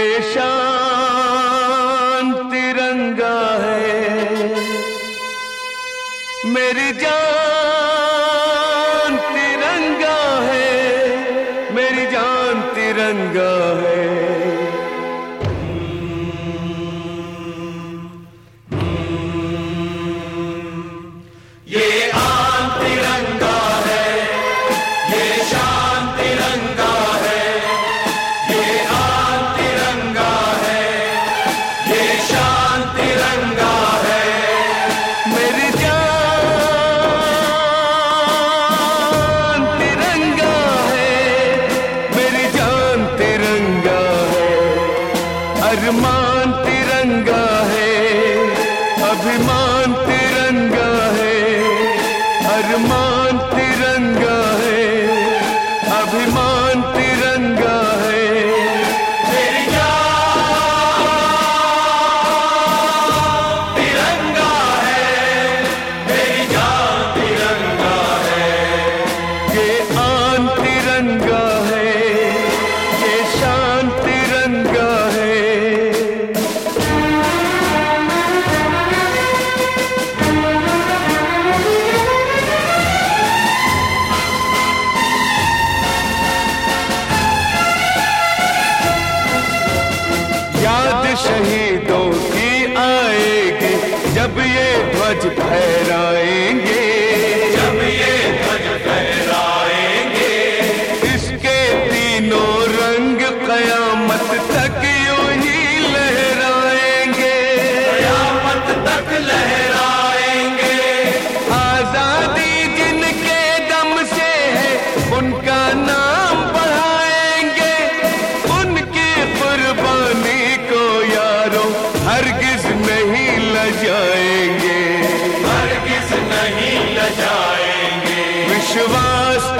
ये शान तिरंगा है। मेरी जान अरमान तिरंगा है अभिमान तिरंगा शहीदों की आएगी जब ये ध्वज फहराएँगे। विश्वास